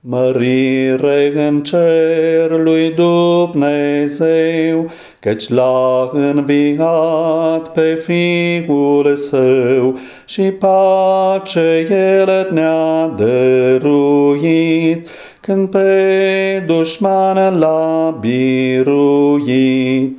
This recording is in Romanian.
Mărire în cer lui Dumnezeu, Căci l-a înviat pe Fiul Său și pace El ne-a dăruit, Când pe dușman l-a biruit.